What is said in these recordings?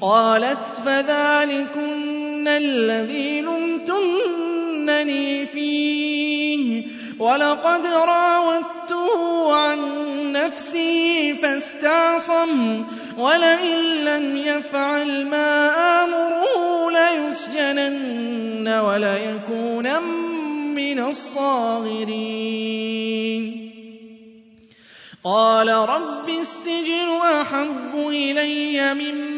قالت فذلكن الذي لمتنني فيه ولقد راودته عن نفسي فاستعصم ولئن لم يفعل ما آمره ليسجنن وليكون من الصاغرين. قال رب السجن أحب إلي مما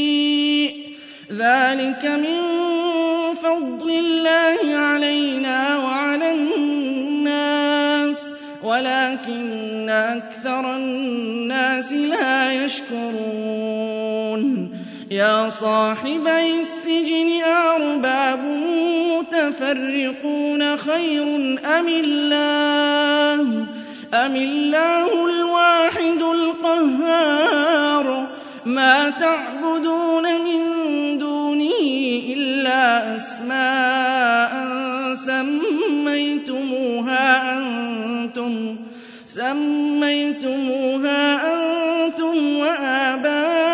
ذلك من فضل الله علينا وعلى الناس ولكن أكثر الناس لا يشكرون. يا صاحبي السجن أرباب متفرقون خير أم الله؟ أم الله الواحد القهار؟ ما تعبدون إلا أسماء سميتموها أنتم سميتموها أنتم وآباؤكم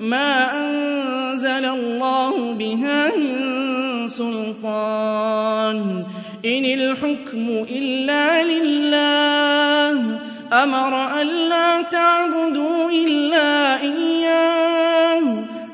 ما أنزل الله بها من سلطان إن الحكم إلا لله أمر ألا تعبدوا إلا إياه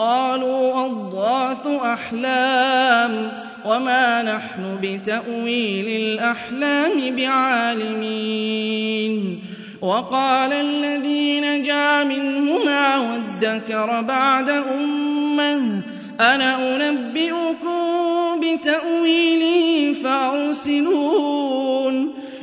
قالوا أضغاث أحلام وما نحن بتأويل الأحلام بعالمين. وقال الذي نجا منهما وادكر بعد أمه أنا أنبئكم بتأويله فأرسلون